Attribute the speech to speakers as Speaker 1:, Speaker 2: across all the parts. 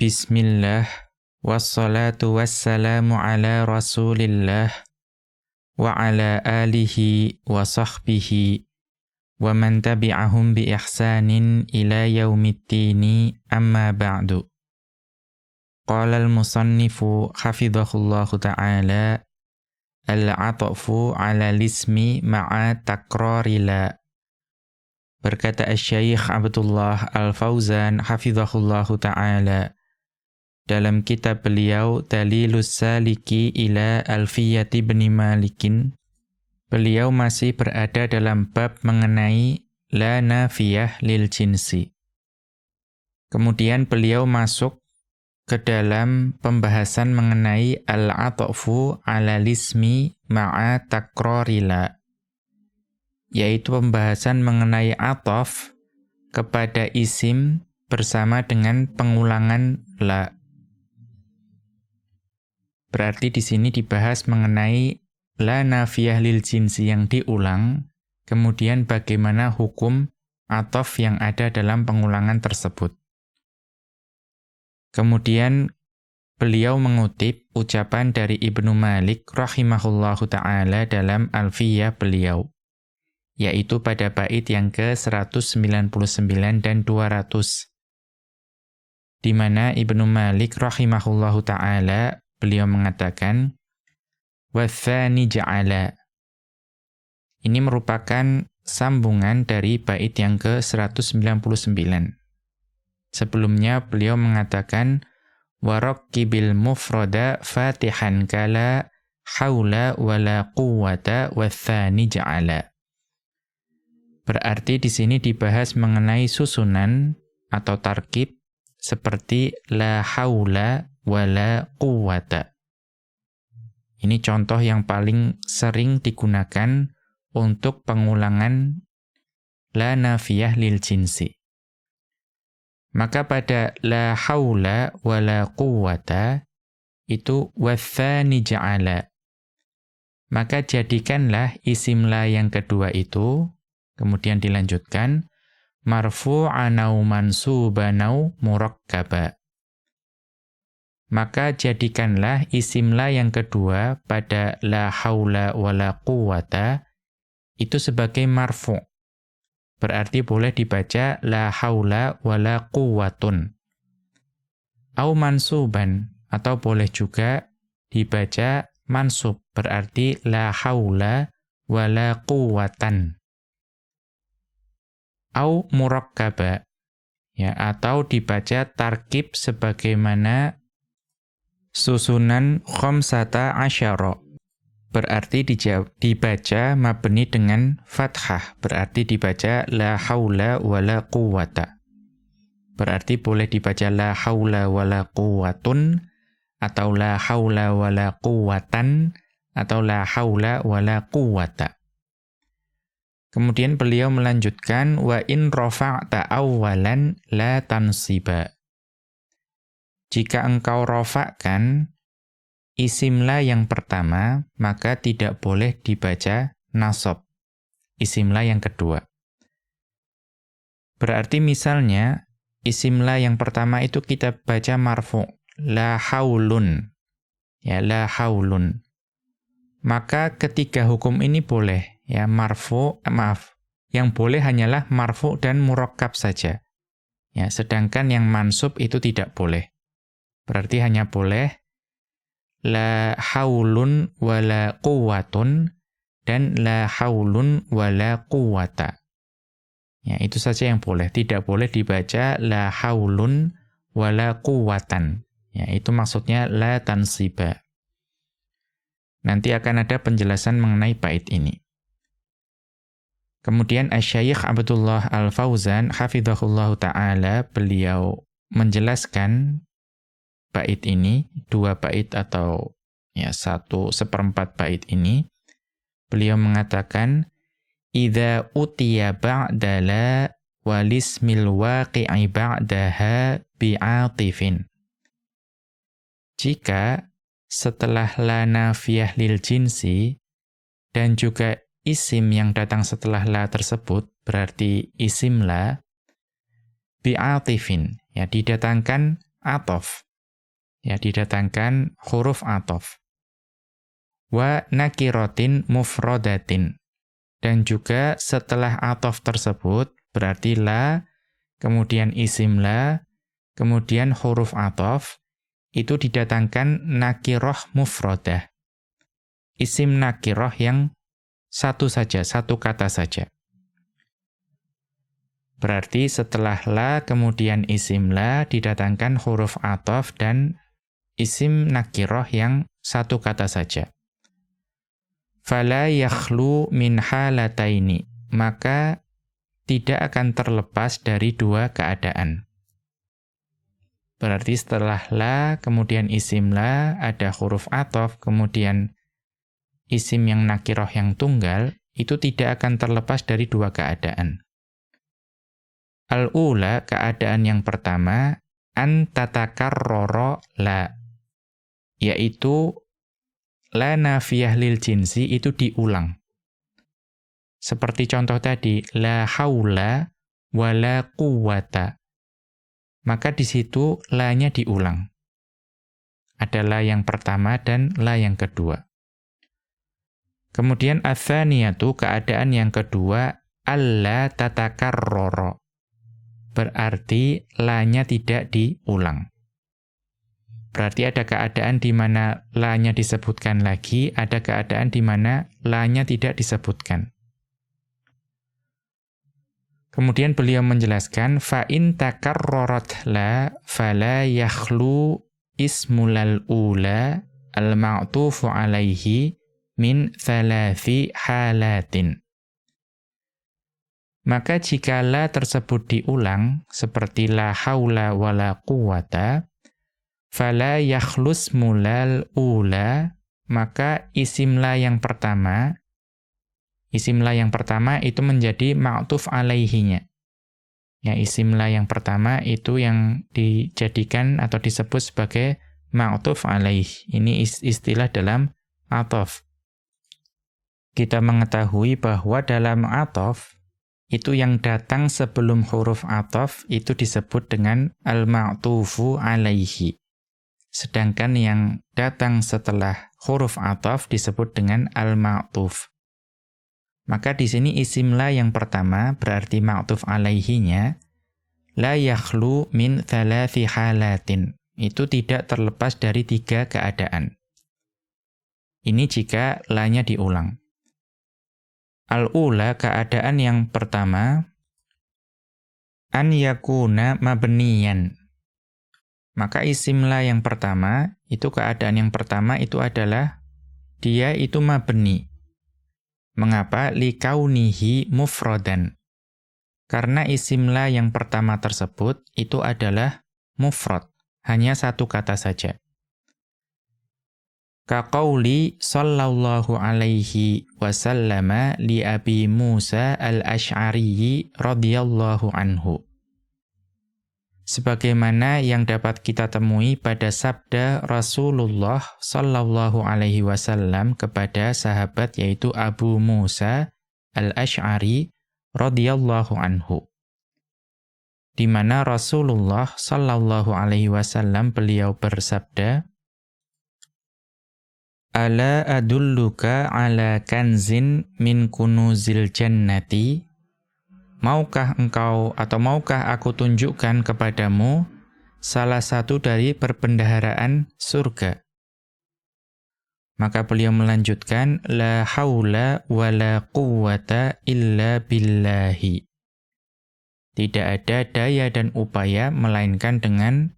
Speaker 1: بسم الله والصلاة والسلام على رسول الله وعلى آله وصحبه ومن تبعهم بإحسان إلى يوم الدين أما بعد. قال المصنف حفظه الله تعالى العطف على الاسم مع تكرار لا. بركة الشيخ عبد الله الفوزان حفظه الله تعالى dalam kitab beliau Dalilus Saliki ila Alfiyati bin Malikin beliau masih berada dalam bab mengenai la nafiyah lil jinsi. Kemudian beliau masuk ke dalam pembahasan mengenai al-atfu ala lismi ma'a takrorila yaitu pembahasan mengenai atof kepada isim bersama dengan pengulangan la. Berarti di sini dibahas mengenai la nafiyah lil jinsi yang diulang, kemudian bagaimana hukum atof yang ada dalam pengulangan tersebut. Kemudian beliau mengutip ucapan dari Ibnu Malik rahimahullahu taala dalam Alfiyah beliau yaitu pada bait yang ke-199 dan 200. Di mana Ibnu Malik rahimahullahu taala beliau mengatakan wathani ja'ala. Ini merupakan sambungan dari bait yang ke-199. Sebelumnya beliau mengatakan warakkibil mufrada fatihan kala haula wala quwwata wathani ja'ala. Berarti di sini dibahas mengenai susunan atau tarkib seperti la haula wala quwata. Ini contoh yang paling sering digunakan untuk pengulangan la nafiyah lil jinsi. Maka pada la haula wala quwata itu wathani ja'ala. Maka jadikanlah isim la yang kedua itu Kemudian dilanjutkan marfu'anau mansubanau murakkaba. Maka jadikanlah isimla yang kedua pada la haula wala quwata itu sebagai marfu'. Berarti boleh dibaca la haula wala quwatun. Au mansuban atau boleh juga dibaca mansub berarti la haula wala quwatan au murakkaba ya atau dibaca tarkib sebagaimana susunan khamsata asyara. Berarti dibaca mabni dengan fathah. Berarti dibaca la haula wala quwata berarti boleh dibaca la haula wala quwatun atau la haula wala quwatan atau la haula wala quwata Kemudian beliau melanjutkan wa in rafa'ta awwalan la tansiba. Jika engkau rafa'kan isimla yang pertama, maka tidak boleh dibaca nasab. Isimla yang kedua. Berarti misalnya isimla yang pertama itu kita baca marfu, la haulun. Ya, la haulun. Maka ketiga hukum ini boleh ya marfu eh, maaf yang boleh hanyalah marfu dan murakkab saja ya sedangkan yang mansub itu tidak boleh berarti hanya boleh la haulun wala quwwatun dan la haulun wala quwwata. Ya itu saja yang boleh. Tidak boleh dibaca la haulun wala quwwatan. Ya itu maksudnya la tansiba. Nanti akan ada penjelasan mengenai bait ini. Kemudian Asy-Syaikh Abdullah Al-Fauzan hafizahullahu taala beliau menjelaskan bait ini, dua bait atau ya satu seperempat bait ini. Beliau mengatakan idza utiya ba'dala walismil waqi'i ba'daha bi'atifin. Jika setelah la nafiyah lil jinsi dan juga isim yang datang setelah la tersebut berarti isim la bi'atifin ya didatangkan atof. Ya, didatangkan huruf atof. Wa nakirotin mufrodatin. Dan juga setelah atof tersebut, berarti la, kemudian isim la, kemudian huruf atof, itu didatangkan nakiroh mufrodah. Isim nakiroh yang satu saja, satu kata saja. Berarti setelah la kemudian isim la didatangkan huruf atof dan isim nakiroh yang satu kata saja. Fala yakhlu min halataini. Maka tidak akan terlepas dari dua keadaan. Berarti setelah la, kemudian isim la, ada huruf atof, kemudian isim yang nakiroh yang tunggal, itu tidak akan terlepas dari dua keadaan. Al-ula, keadaan yang pertama, an tatakarroro la. Yaitu, la nafiyah lil jinsi itu diulang. Seperti contoh tadi, la haula wa la quwata. Maka di situ la-nya diulang. Ada la yang pertama dan la yang kedua. Kemudian athaniyatu keadaan yang kedua alla tatakarroro berarti la-nya tidak diulang. Berarti ada keadaan di mana la-nya disebutkan lagi, ada keadaan di mana la-nya tidak disebutkan. Kemudian beliau menjelaskan fa in takarrarat la fala yakhlu ismul ula al-ma'tufu alaihi min thalathi halatin. Maka jika la tersebut diulang, seperti la haula wa la quwata, fala yakhlus mulal ula, maka isim la yang pertama, isim la yang pertama itu menjadi ma'tuf alaihinya. Ya, isim la yang pertama itu yang dijadikan atau disebut sebagai ma'tuf alaih. Ini istilah dalam atof. Kita mengetahui bahwa dalam atof, itu yang datang sebelum huruf atof itu disebut dengan al-ma'tufu alaihi. Sedangkan yang datang setelah huruf atof disebut dengan al-ma'tuf. Maka di sini isim la yang pertama berarti ma'tuf alaihinya la yakhlu min thalathi halatin. Itu tidak terlepas dari tiga keadaan. Ini jika la-nya diulang. Al-ula keadaan yang pertama an yakuna mabniyan. Maka isimlah yang pertama, itu keadaan yang pertama itu adalah dia itu mabni. Mengapa? Likaunihi mufrodan. Karena isimlah yang pertama tersebut itu adalah mufrad, hanya satu kata saja. Kaqauli sallallahu alaihi wasallama li Abi Musa al-Ash'ari radhiyallahu anhu. Sebagaimana yang dapat kita temui pada sabda Rasulullah sallallahu alaihi wasallam kepada sahabat yaitu Abu Musa al-Ash'ari radhiyallahu anhu. Di mana Rasulullah sallallahu alaihi wasallam beliau bersabda, Ala adulluka ala kanzin min kunuzil jannati? Maukah engkau atau maukah aku tunjukkan kepadamu salah satu dari perbendaharaan surga? Maka beliau melanjutkan, La haula wa la quwata illa billahi. Tidak ada daya dan upaya melainkan dengan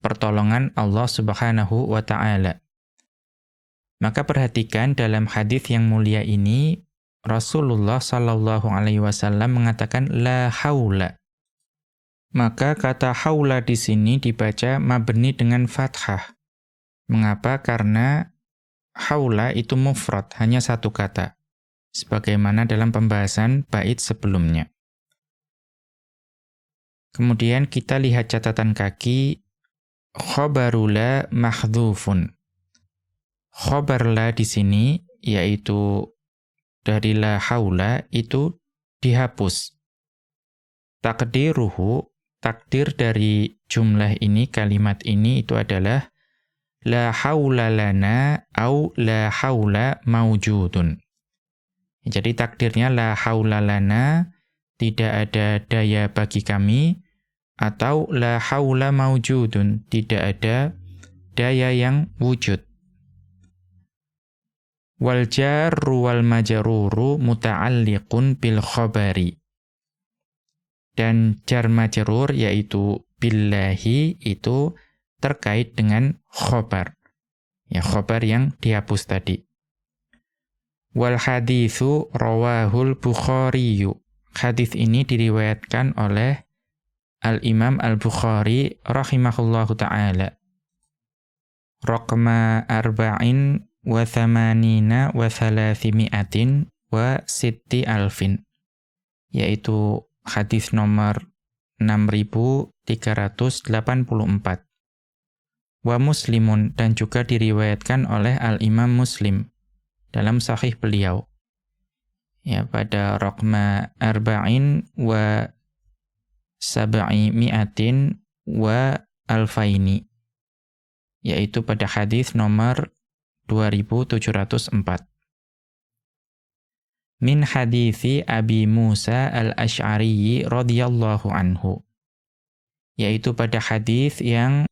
Speaker 1: pertolongan Allah subhanahu wa ta'ala. Maka perhatikan dalam hadis yang mulia ini Rasulullah Shallallahu alaihi wasallam mengatakan la haula. Maka kata haula di sini dibaca mabni dengan fathah. Mengapa? Karena haula itu mufrad, hanya satu kata. Sebagaimana dalam pembahasan bait sebelumnya. Kemudian kita lihat catatan kaki khabarula mahdhufun. Khobar la di sini, yaitu dari la haula, itu dihapus. Takdiruhu, takdir dari jumlah ini, kalimat ini itu adalah la haula lana au la haula maujudun. Jadi takdirnya la haula lana tidak ada daya bagi kami atau la haula maujudun tidak ada daya yang wujud. Wal jarru wal majruru muta'alliqun bil khabari. Dan jar majrur yaitu billahi itu terkait dengan khobar. Ya, khobar yang dihapus tadi. Wal hadithu rawahul Bukhariyu. Hadis ini diriwayatkan oleh Al-Imam Al-Bukhari rahimahullahu ta'ala. Raqma arba'in wa thamanina wa thalathimi'atin wa sitti alfin. Yaitu hadis nomor 6384 wa muslimun dan juga diriwayatkan oleh al-imam muslim dalam sahih beliau. Ya pada raqma arba'in wa sab'i mi'atin wa alfaini. Yaitu pada hadis nomor 2704 min hadithi Abi Musa al-Ash'ari radhiyallahu anhu yaitu pada hadis yang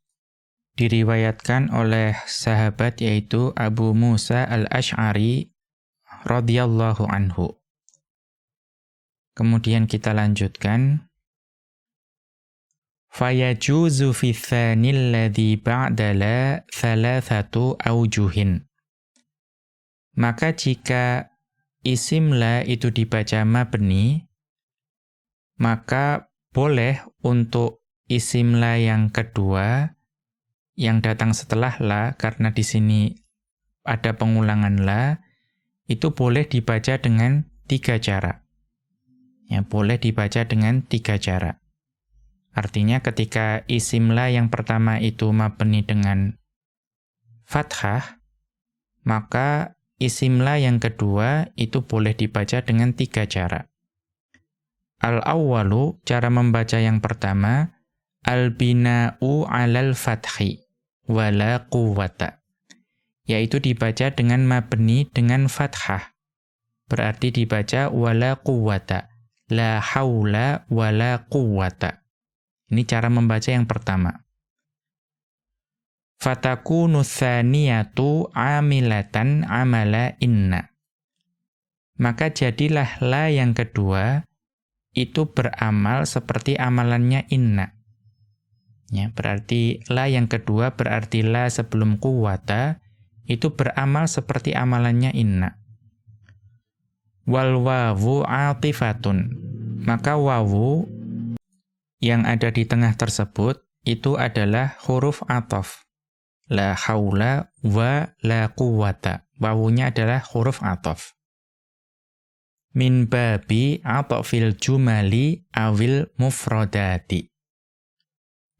Speaker 1: diriwayatkan oleh sahabat yaitu Abu Musa al-Ash'ari radhiyallahu anhu. Kemudian kita lanjutkan. Fayajuzu fi thanil ladhi ba'da la thalathatu aujuhin. Maka jika isim la itu dibaca mabni, maka boleh untuk isim la yang kedua yang datang setelah la karena di sini ada pengulangan la itu boleh dibaca dengan tiga cara. Ya, boleh dibaca dengan tiga cara. Artinya ketika isim la yang pertama itu mabni dengan fathah, maka isim la yang kedua itu boleh dibaca dengan tiga cara. Al-awwalu, cara membaca yang pertama, al-bina'u alal fathi wala. Yaitu dibaca dengan mabni dengan fathah. Berarti dibaca wala quwata. La haula wala. Ini cara membaca yang pertama. Fatakunu thaniyatu amilatan amala inna. Maka jadilah la yang kedua itu beramal seperti amalannya inna. Ya, berarti la yang kedua berarti la sebelum kuwata itu beramal seperti amalannya inna. Wal wawu atifatun. Maka wawu yang ada di tengah tersebut itu adalah huruf atof. La haula wa la quwata. Wawunya adalah huruf atof. Min babi atofil jumali awil mufrodati.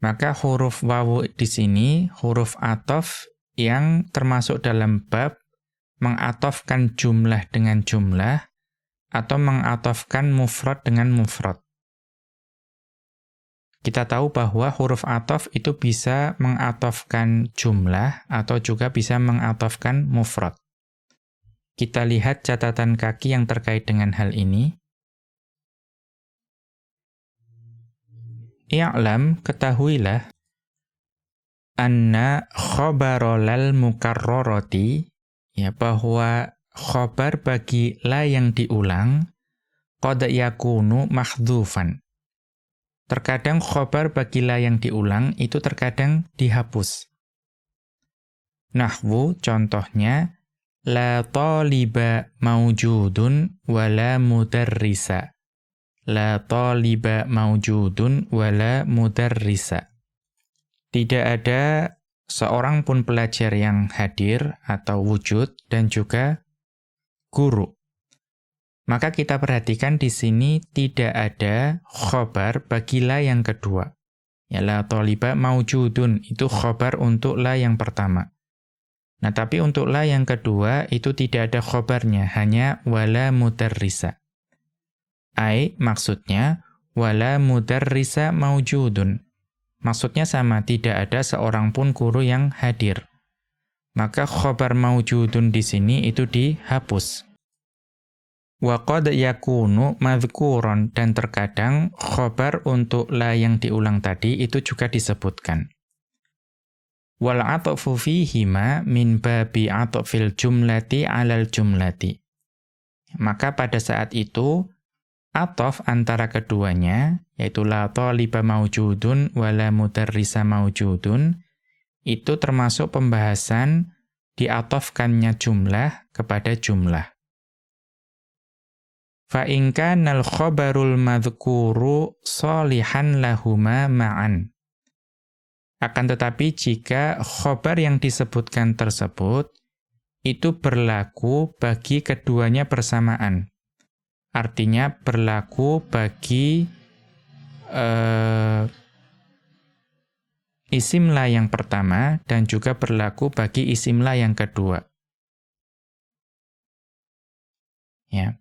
Speaker 1: Maka huruf wawu di sini huruf atof yang termasuk dalam bab mengatofkan jumlah dengan jumlah atau mengatofkan mufrad dengan mufrad. Kita tahu bahwa huruf atof itu bisa mengatofkan jumlah atau juga bisa mengatofkan mufrad. Kita lihat catatan kaki yang terkait dengan hal ini. I'lam ketahuilah anna khobarolal mukarroroti ya bahwa khobar bagi la yang diulang qad yakunu mahdhufan. Terkadang khobar bagi la yang diulang itu terkadang dihapus. Nahwu contohnya la taliba maujudun wala mudarrisa la taliba maujudun wala mudarrisa. Tidak ada seorang pun pelajar yang hadir atau wujud dan juga guru. Maka kita perhatikan di sini tidak ada khobar bagi la yang kedua. Ya la taliba maujudun itu khobar untuk la yang pertama. Nah tapi untuk la yang kedua itu tidak ada khobarnya, hanya wala mudarrisa. Ai maksudnya wala mudarrisa maujudun. Maksudnya sama, tidak ada seorang pun guru yang hadir. Maka khobar maujudun di sini itu dihapus. Wa qad yakunu madhkuron dan terkadang khobar untuk la yang diulang tadi itu juga disebutkan. Wal atfu fihima min babi atfil jumlati alal jumlati. Maka pada saat itu atof antara keduanya yaitu la taliba maujudun wala mudarrisa maujudun itu termasuk pembahasan diatofkannya jumlah kepada jumlah. Fa in kana al-khabarul madhkuru salihan lahuma ma'an. Akan tetapi jika khobar yang disebutkan tersebut itu berlaku bagi keduanya bersamaan. Artinya berlaku bagi uh, isimla yang pertama dan juga berlaku bagi isimla yang kedua. Ya.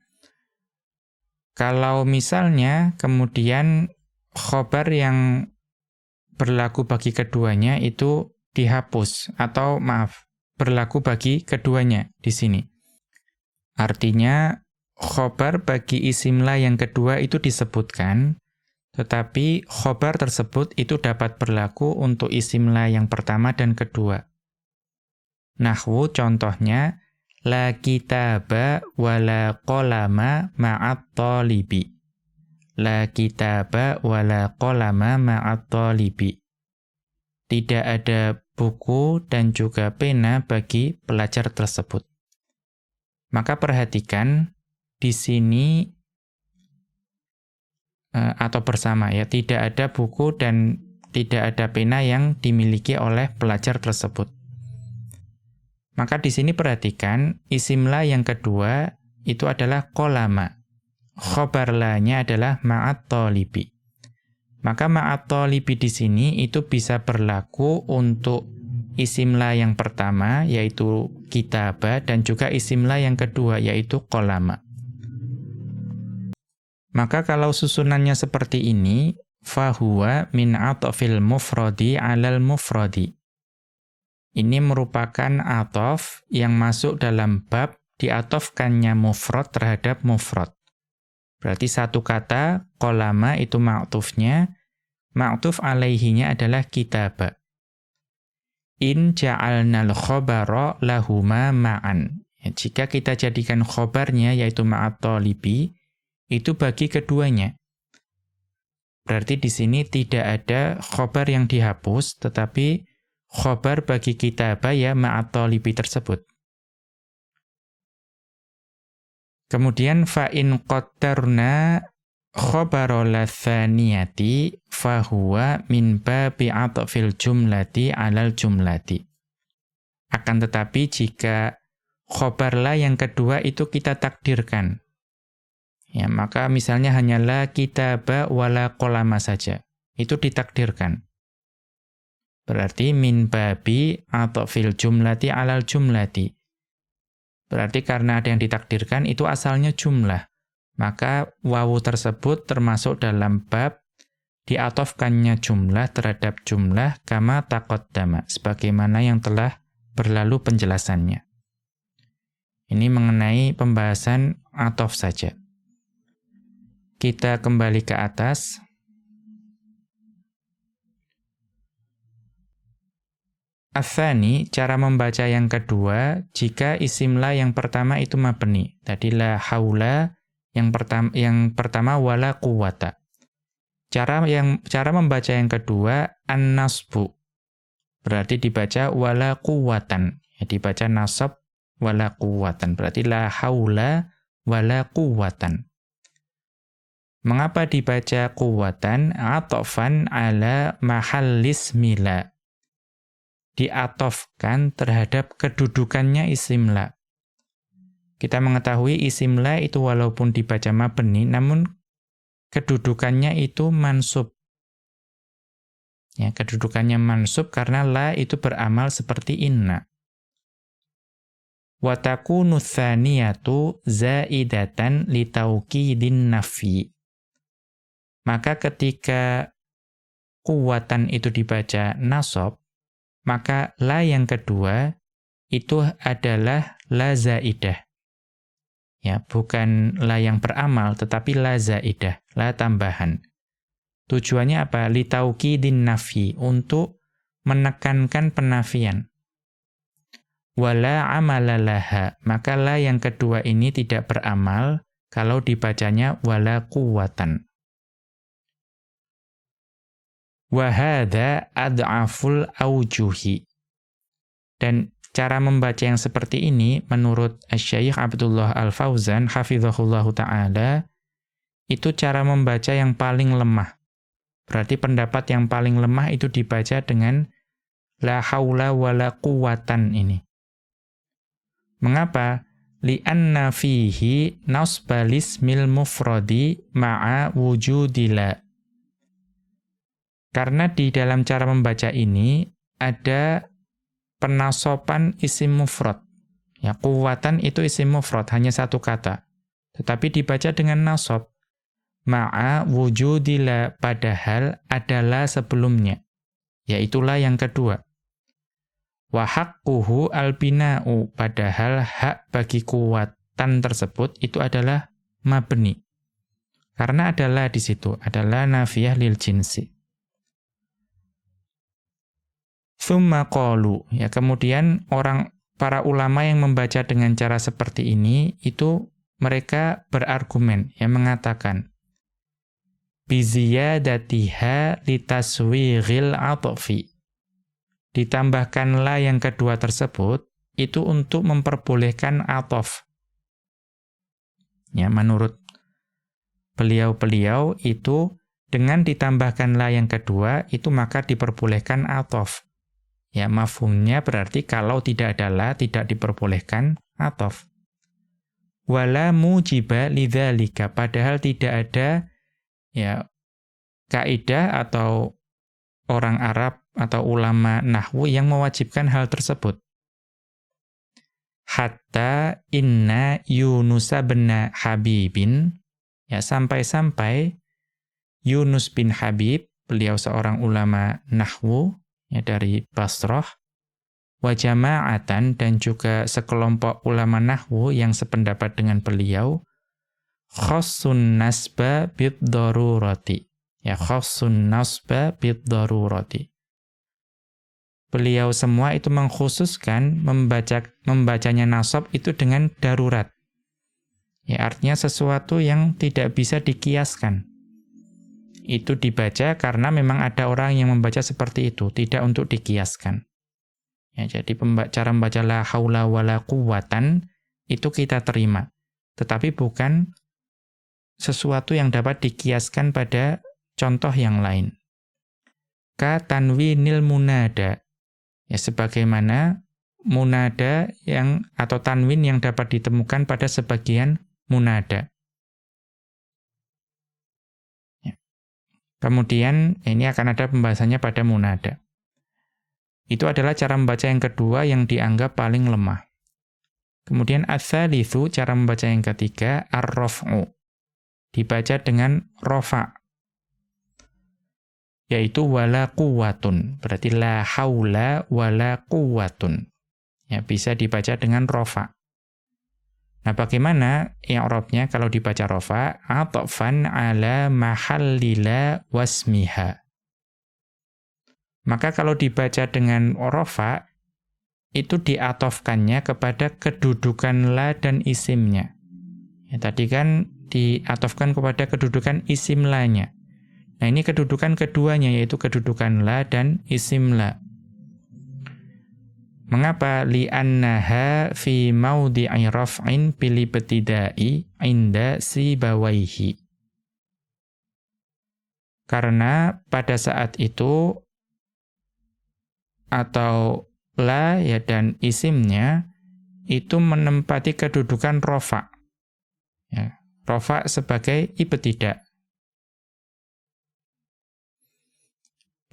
Speaker 1: Kalau misalnya kemudian khobar yang berlaku bagi keduanya itu dihapus atau maaf, berlaku bagi keduanya di sini. Artinya khobar bagi isimla yang kedua itu disebutkan, tetapi khobar tersebut itu dapat berlaku untuk isimla yang pertama dan kedua. Nahwu contohnya, La kitaba wala kolama ma'at talibi. La kitaba wala kolama ma'at talibi. Tidak ada buku dan juga pena bagi pelajar tersebut. Maka perhatikan di sini uh, atau bersama ya, tidak ada buku dan tidak ada pena yang dimiliki oleh pelajar tersebut. Maka di sini perhatikan isimla yang kedua itu adalah kolama. Khobarlanya adalah ma'at tolibi. Maka ma'at tolibi di sini itu bisa berlaku untuk isimla yang pertama yaitu kitaba dan juga isimla yang kedua yaitu kolama. Maka kalau susunannya seperti ini, fahuwa min atofil mufrodi alal mufrodi. Ini merupakan atof yang masuk dalam bab diatofkannya mufrad terhadap mufrad. Berarti satu kata, kolama itu ma'tufnya, ma'tuf alaihinya adalah kitaba. In ja'alnal khobaro lahuma ma'an. Ya, jika kita jadikan khobarnya, yaitu ma'at tolibi, itu bagi keduanya. Berarti di sini tidak ada khobar yang dihapus, tetapi khobar bagi kita ya ma'at talibi tersebut. Kemudian fa'in qattarna khobarola thaniyati fahuwa min babi atfil jumlati alal jumlati. Akan tetapi jika khobarlah yang kedua itu kita takdirkan. Ya, maka misalnya hanyalah kitaba wala kolama saja. Itu ditakdirkan. Berarti min babi atau fil jumlati alal jumlati. Berarti karena ada yang ditakdirkan itu asalnya jumlah. Maka wawu tersebut termasuk dalam bab diatofkannya jumlah terhadap jumlah kama dama sebagaimana yang telah berlalu penjelasannya. Ini mengenai pembahasan atof saja. Kita kembali ke atas. Athani, cara membaca yang kedua, jika isimla yang pertama itu mabni. Tadi la haula, yang pertama yang pertama wala quwata. Cara yang cara membaca yang kedua an-nasbu. Berarti dibaca wala quwatan. Ya, dibaca nasab wala quwatan. Berarti la haula wala quwatan. Mengapa dibaca quwatan? Atofan ala mahallis mila diatofkan terhadap kedudukannya isimla. Kita mengetahui isimla itu walaupun dibaca mabni, namun kedudukannya itu mansub. Ya, kedudukannya mansub karena la itu beramal seperti inna. Watakunu thaniyatu zaidatan litauqidin nafi. Maka ketika kuwatan itu dibaca nasob, maka la yang kedua itu adalah la zaidah. Ya, bukan la yang beramal, tetapi la zaidah, la tambahan. Tujuannya apa? din nafi, untuk menekankan penafian. Wala amalalaha, maka la yang kedua ini tidak beramal, kalau dibacanya wala kuwatan. Wahada ad'aful aujuhi. Dan cara membaca yang seperti ini, menurut Syekh Abdullah Al-Fauzan, hafizahullahu ta'ala, itu cara membaca yang paling lemah. Berarti pendapat yang paling lemah itu dibaca dengan la haula wala quwatan ini. Mengapa? Li'anna fihi nasbalis mil mufradi ma'a wujudila. Karena di dalam cara membaca ini ada penasopan isim mufrad. Ya, kuwatan itu isim mufrad, hanya satu kata. Tetapi dibaca dengan nasob. Ma'a wujudila padahal adalah sebelumnya. Yaitulah yang kedua. Wahakkuhu albina'u padahal hak bagi kuwatan tersebut itu adalah mabni. Karena adalah di situ, adalah nafiyah lil jinsi. Thumma qalu. Ya, kemudian orang para ulama yang membaca dengan cara seperti ini itu mereka berargumen yang mengatakan biziyadatiha litaswighil atfi. Ditambahkanlah yang kedua tersebut itu untuk memperbolehkan atof. Ya, menurut beliau-beliau itu dengan ditambahkanlah yang kedua itu maka diperbolehkan atof. Ya, mafhumnya berarti kalau tidak adalah tidak diperbolehkan atof. Wala mujiba lidzalika, padahal tidak ada ya kaidah atau orang Arab atau ulama nahwu yang mewajibkan hal tersebut. Hatta inna Yunus bin Habibin ya sampai-sampai Yunus bin Habib, beliau seorang ulama nahwu ya dari Basrah wa jama'atan dan juga sekelompok ulama nahwu yang sependapat dengan beliau khassun nasba bid darurati ya khassun nasba bid darurati beliau semua itu mengkhususkan membaca membacanya nasab itu dengan darurat. Ya artinya sesuatu yang tidak bisa dikiaskan itu dibaca karena memang ada orang yang membaca seperti itu, tidak untuk dikiaskan. Ya, jadi cara membaca la haula wala quwatan itu kita terima, tetapi bukan sesuatu yang dapat dikiaskan pada contoh yang lain. Ka tanwinil munada. Ya sebagaimana munada yang atau tanwin yang dapat ditemukan pada sebagian munada. Kemudian ini akan ada pembahasannya pada munada. Itu adalah cara membaca yang kedua yang dianggap paling lemah. Kemudian ats-tsalitsu cara membaca yang ketiga ar-raf'u. Dibaca dengan rofa. Yaitu wala quwwatun. Berarti la haula wala quwwatun. Ya, bisa dibaca dengan rofa. Nah, bagaimana i'rabnya kalau dibaca rofa? Atofan ala mahallila wasmiha. Maka kalau dibaca dengan rofa, itu diatofkannya kepada kedudukan la dan isimnya. Ya, tadi kan diatofkan kepada kedudukan isim la-nya. Nah, ini kedudukan keduanya, yaitu kedudukan la dan isim la. Mengapa li'annaha fi maudhi'i raf'in bil ibtida'i inda sibawaihi? Karena pada saat itu atau la ya dan isimnya itu menempati kedudukan rofa. Ya, rofa sebagai ibtidak.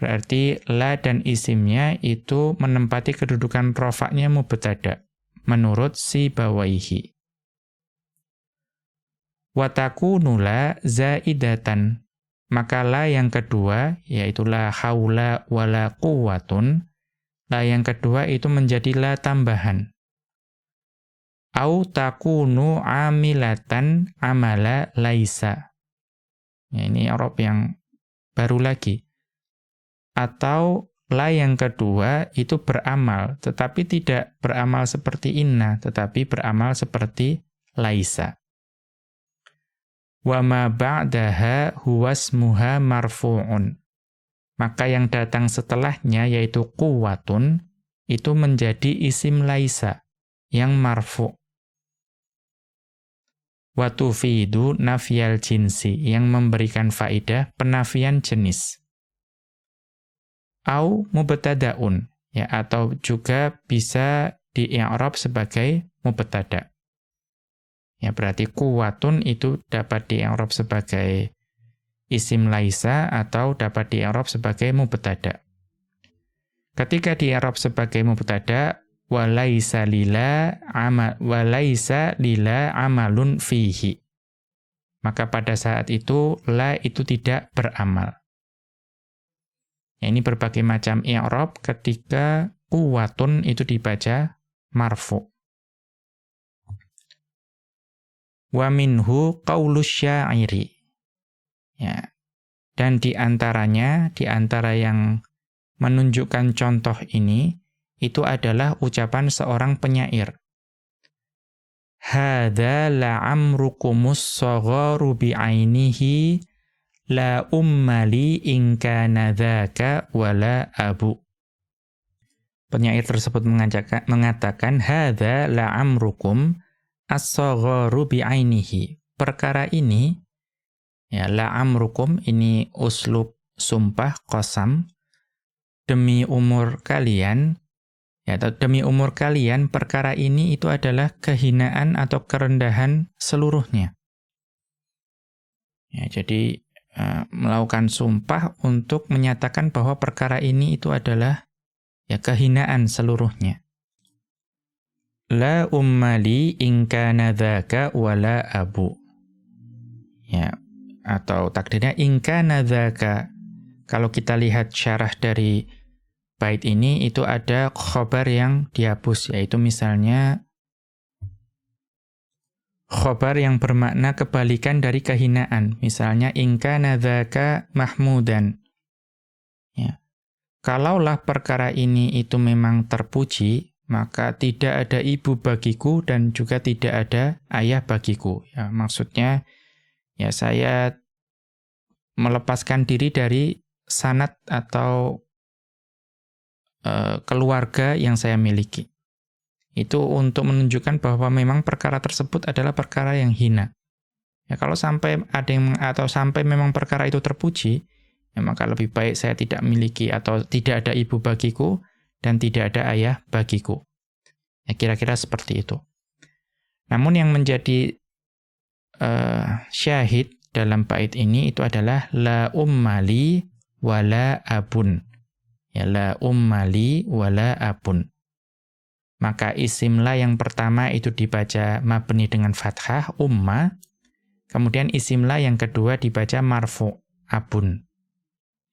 Speaker 1: Berarti la dan isimnya itu menempati kedudukan rofaknya mubtada menurut si bawaihi. Wataku nula zaidatan Maka la yang kedua, yaitu la haula wala quwatun, la yang kedua itu menjadi la tambahan. Au takunu amilatan amala laisa. Ya, ini Arab yang baru lagi. Atau la yang kedua itu beramal, tetapi tidak beramal seperti inna, tetapi beramal seperti laisa wa ma ba'daha huwasmuha marfu'un. Maka yang datang setelahnya yaitu kuwatun itu menjadi isim laisa yang marfu. Wa tufidu nafyal jinsi yang memberikan faidah penafian jenis. Au mubtadaun ya atau juga bisa di i'rab sebagai mubtada. Ya berarti kuwatun itu dapat di Arab sebagai isim laisa atau dapat di Arab sebagai mubtada. Ketika di Arab sebagai mubtada walaisa lila ama walaisa lila amalun fihi. Maka pada saat itu la itu tidak beramal. Ya, ini berbagai macam i'rab ketika kuwatun itu dibaca marfu. wa minhu qaulus syairi. Ya. Dan di antaranya, di antara yang menunjukkan contoh ini, itu adalah ucapan seorang penyair. Hada la'amrukumus sagharu bi'ainihi la ummali in kana dzaka wala abu. Penyair tersebut mengatakan hadza la'amrukum as-sagharu bi'ainihi. Perkara ini ya la amrukum ini uslub sumpah qasam demi umur kalian ya atau demi umur kalian perkara ini itu adalah kehinaan atau kerendahan seluruhnya. Ya, jadi melakukan sumpah untuk menyatakan bahwa perkara ini itu adalah ya kehinaan seluruhnya. La ummali ingkana dhaka wala abu. Ya, atau takdirnya ingkana dhaka. Kalau kita lihat syarah dari bait ini, itu ada khobar yang dihapus, yaitu misalnya khobar yang bermakna kebalikan dari kehinaan. Misalnya, ingkana dhaka mahmudan. Ya. Kalaulah perkara ini itu memang terpuji, maka tidak ada ibu bagiku dan juga tidak ada ayah bagiku. Ya, maksudnya ya saya melepaskan diri dari sanat atau uh, keluarga yang saya miliki. Itu untuk menunjukkan bahwa memang perkara tersebut adalah perkara yang hina. Ya, kalau sampai ada yang atau sampai memang perkara itu terpuji, ya maka lebih baik saya tidak miliki atau tidak ada ibu bagiku dan tidak ada ayah bagiku. Ya kira-kira seperti itu. Namun yang menjadi uh, syahid dalam bait ini itu adalah la ummali wala abun. Ya la ummali wala abun. Maka isim la yang pertama itu dibaca mabni dengan fathah umma. Kemudian isim la yang kedua dibaca marfu abun.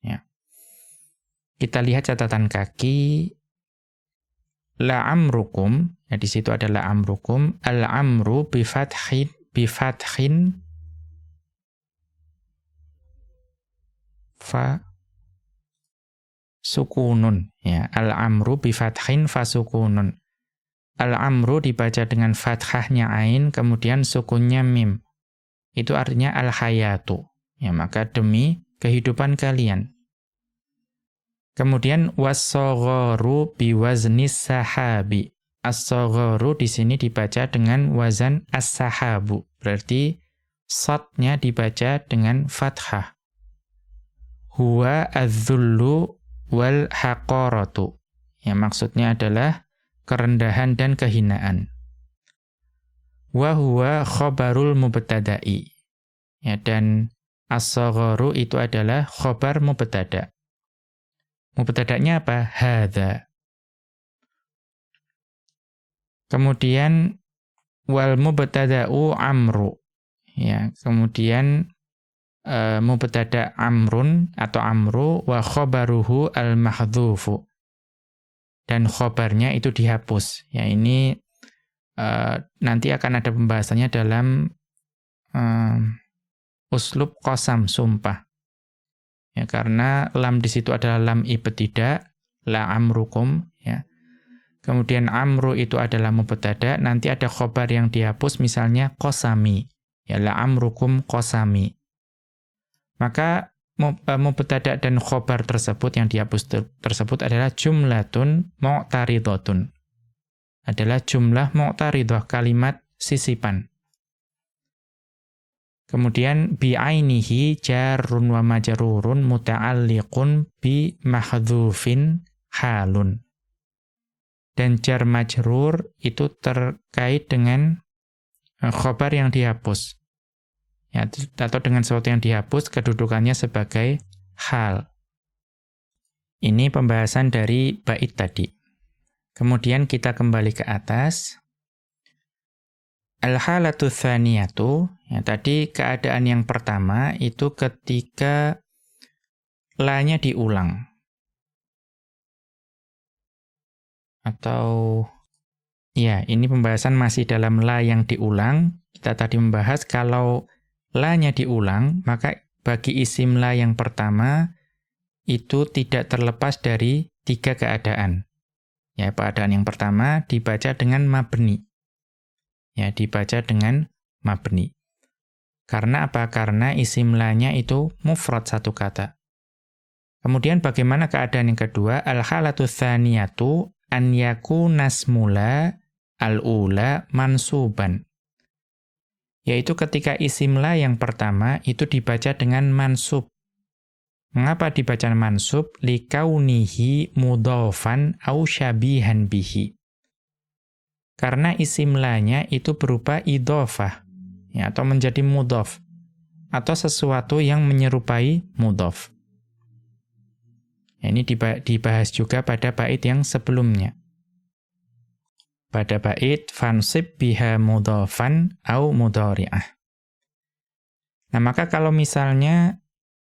Speaker 1: Ya. Kita lihat catatan kaki la amrukum, ya di situ ada la amrukum, al amru bi fathin bi fathin fa sukunun ya al amru bi fathin fa sukunun al amru dibaca dengan fathahnya ain kemudian sukunnya mim itu artinya al hayatu ya maka demi kehidupan kalian Kemudian was-sagharu biwazni sahabi. As-sagharu di sini dibaca dengan wazan as-sahabu. Berarti sotnya dibaca dengan fathah. Huwa adzullu wal haqaratu. Yang maksudnya adalah kerendahan dan kehinaan. Wa huwa khabarul mubtada'i. Ya dan as-sagharu itu adalah khabar mubtada'. Mubtada'nya apa? Hadza. Kemudian wal mubtada'u amru. Ya, kemudian uh, mubtada amrun atau amru wa khobaruhu al-mahdhufu. Dan khobarnya itu dihapus. Ya ini uh, nanti akan ada pembahasannya dalam uh, uslub kosam sumpah. Ya karena lam di situ adalah lam ibtidak, la amrukum ya. Kemudian amru itu adalah mubtada, nanti ada khobar yang dihapus misalnya kosami. Ya la amrukum kosami. Maka mubtada dan khobar tersebut yang dihapus ter tersebut adalah jumlatun mu'taridhatun. Adalah jumlah mu'taridhah kalimat sisipan. Kemudian bi'ainihi jarrun wa majrurun muta'alliqun bi mahdhufin halun. Dan jar majrur itu terkait dengan eh, khobar yang dihapus ya, atau dengan sesuatu yang dihapus kedudukannya sebagai hal. Ini pembahasan dari bait tadi. Kemudian kita kembali ke atas. Al-halatu thaniyatu, ya tadi keadaan yang pertama itu ketika la-nya diulang. Atau ya, ini pembahasan masih dalam la yang diulang. Kita tadi membahas kalau la-nya diulang, maka bagi isim la yang pertama itu tidak terlepas dari tiga keadaan. Ya, keadaan yang pertama dibaca dengan mabni. Ya, dibaca dengan mabni. Karena apa? Karena isim la-nya itu mufrad satu kata. Kemudian bagaimana keadaan yang kedua? Al-halatu thaniyatu an yakuna nasmula al-ula mansuban yaitu ketika isimla yang pertama itu dibaca dengan mansub. Mengapa dibaca mansub? Likaunihi mudhofan au syabihan bihi. Karena isimlanya itu berupa idhofah, ya, atau menjadi mudhof, atau sesuatu yang menyerupai mudhof. Ya, ini dibahas juga pada bait yang sebelumnya pada bait fansib biha mudhafan au mudhari'ah. Nah, maka kalau misalnya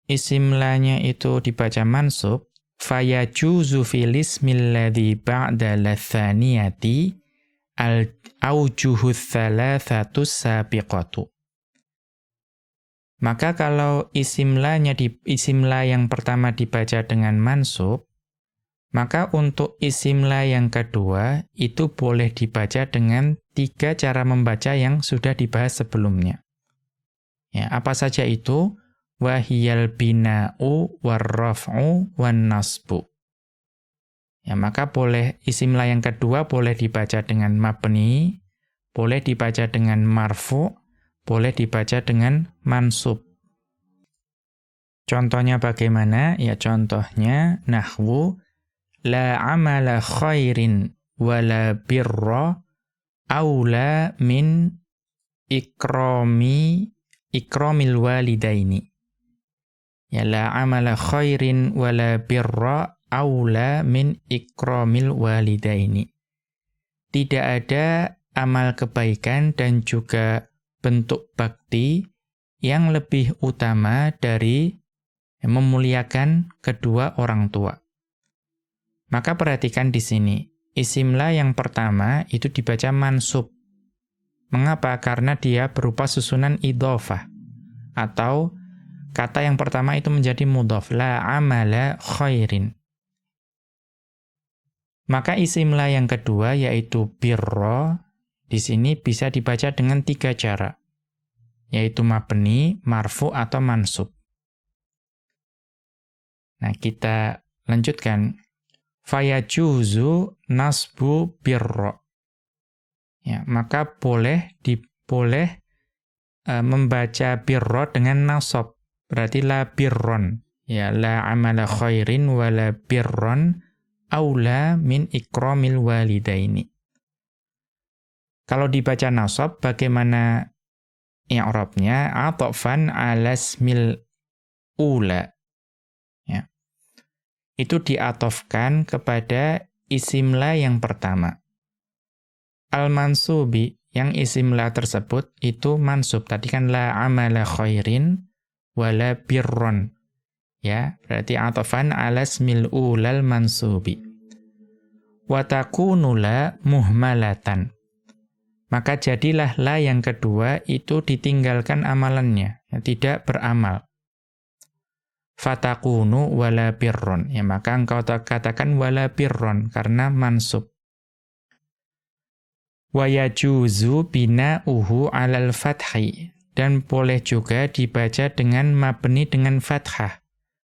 Speaker 1: isim lanya itu dibaca mansub, fayajuzu fil ismil ladzi ba'da lathaniyati al aujuhu thalathatu sabiqatu. Maka kalau isim lanya di isim la yang pertama dibaca dengan mansub, maka untuk isimla yang kedua, itu boleh dibaca dengan tiga cara membaca yang sudah dibahas sebelumnya. Ya, apa saja itu? Wahiyal bina'u warraf'u wan nasbu. Ya, maka boleh isimla yang kedua boleh dibaca dengan mabni, boleh dibaca dengan marfu, boleh dibaca dengan mansub. Contohnya bagaimana? Ya contohnya nahwu la amala khairin wala birra aula min ikrami ikramil walidaini. Ya la amala khairin wala birra aula min ikramil walidaini. Tidak ada amal kebaikan dan juga bentuk bakti yang lebih utama dari memuliakan kedua orang tua. Maka perhatikan di sini, isimla yang pertama itu dibaca mansub. Mengapa? Karena dia berupa susunan idhofah. Atau kata yang pertama itu menjadi mudhof. La amala khairin. Maka isimla yang kedua yaitu birro, di sini bisa dibaca dengan tiga cara. Yaitu mabni, marfu, atau mansub. Nah, kita lanjutkan fayajuzu nasbu birro. Ya, maka boleh di boleh e, membaca birro dengan nasab. Berarti la birron. Ya, la amala khairin wa la birron aula min ikramil walidaini. Kalau dibaca nasab bagaimana i'rabnya? Atofan alasmil ula itu diatofkan kepada isimla yang pertama. Al-mansubi, yang isimla tersebut itu mansub. Tadi kan la amala khairin, wala birron. Ya, berarti atofan ala smil ulal mansubi. Wataku nula muhmalatan. Maka jadilah la yang kedua itu ditinggalkan amalannya, ya, tidak beramal. Fatakunu wala birron. Ya, maka engkau katakan wala birron karena mansub. Wayajuzu bina uhu alal fathi dan boleh juga dibaca dengan mabni dengan fathah.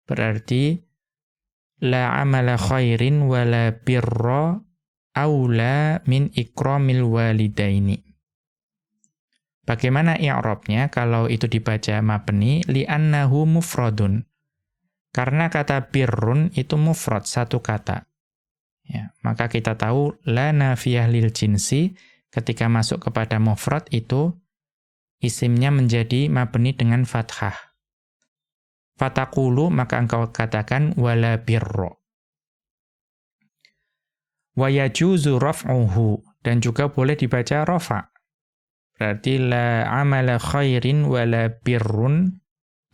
Speaker 1: Berarti la amala khairin wala birra aula min ikramil walidaini. Bagaimana i'rabnya kalau itu dibaca mabni li'annahu mufradun. Karena kata birrun itu mufrad satu kata. Ya, maka kita tahu la nafiyah lil jinsi ketika masuk kepada mufrad itu isimnya menjadi mabni dengan fathah. Fatakulu maka engkau katakan wala birro. Wa yajuzu raf'uhu dan juga boleh dibaca rafa. Berarti la amala khairin wala birrun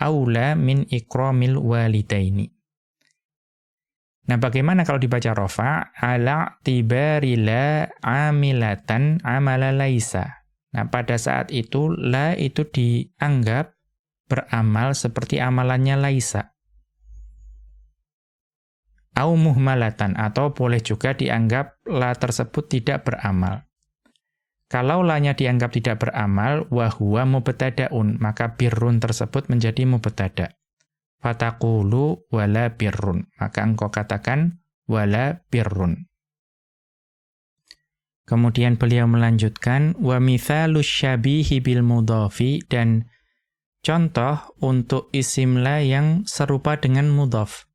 Speaker 1: aula min ikramil walidaini. Nah, bagaimana kalau dibaca rafa? Ala tibari la amilatan amala laisa. Nah, pada saat itu la itu dianggap beramal seperti amalannya laisa. Au muhmalatan atau boleh juga dianggap la tersebut tidak beramal. Kalau lanya dianggap tidak beramal, wahuwa mubtadaun, maka birrun tersebut menjadi mubtada. Fatakulu wala birrun, maka engkau katakan wala birrun. Kemudian beliau melanjutkan wa mithalus syabihi bil mudhafi dan contoh untuk isim la yang serupa dengan mudhaf.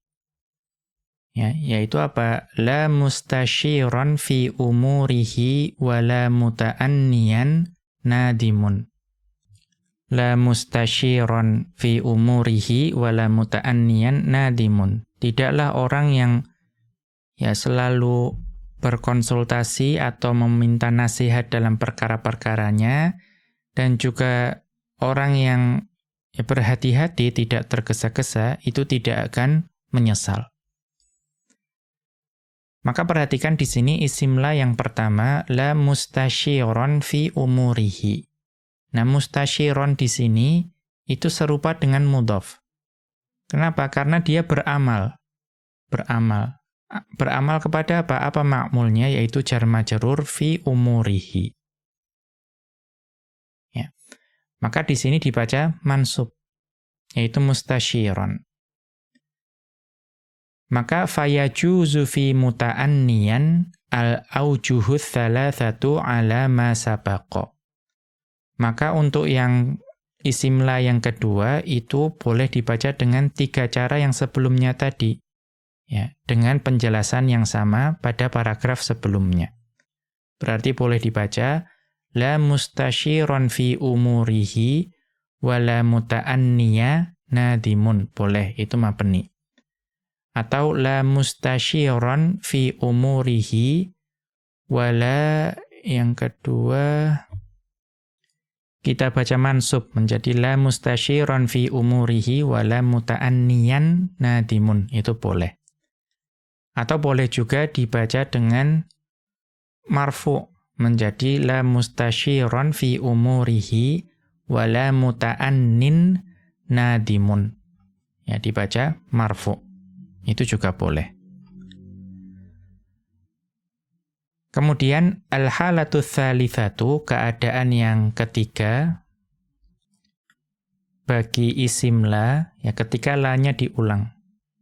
Speaker 1: Ya, yaitu apa? La mustasyiran fi umurihi wa la muta'anniyan nadimun. La mustasyiran fi umurihi wa la muta'anniyan nadimun. Tidaklah orang yang ya selalu berkonsultasi atau meminta nasihat dalam perkara-perkaranya dan juga orang yang ya, berhati-hati tidak tergesa-gesa itu tidak akan menyesal. Maka perhatikan di sini isimla yang pertama la mustasyiron fi umurihi. Nah, mustasyiron di sini itu serupa dengan mudhaf. Kenapa? Karena dia beramal. Beramal beramal kepada apa? Apa makmulnya? Yaitu jar majrur fi umurihi. Ya. Maka di sini dibaca mansub, yaitu mustasyiron. Maka fayajuzu fi muta'anniyan al-aujuhut thalathatu ala ma sabaqa. Maka untuk yang isimla yang kedua itu boleh dibaca dengan tiga cara yang sebelumnya tadi ya, dengan penjelasan yang sama pada paragraf sebelumnya. Berarti boleh dibaca la mustasyiron fi umurihi wala muta'anniya nadimun. Boleh, itu mabni. Atau la mustasyiron fi umurihi wala yang kedua kita baca mansub menjadi la mustasyiron fi umurihi wala muta'anniyan nadimun. Itu boleh. Atau boleh juga dibaca dengan marfu menjadi la mustasyiron fi umurihi wa la muta'annin nadimun. Ya, dibaca marfu. Itu juga boleh. Kemudian al-halatu tsalitsatu, keadaan yang ketiga bagi isim la, ya ketika la-nya diulang.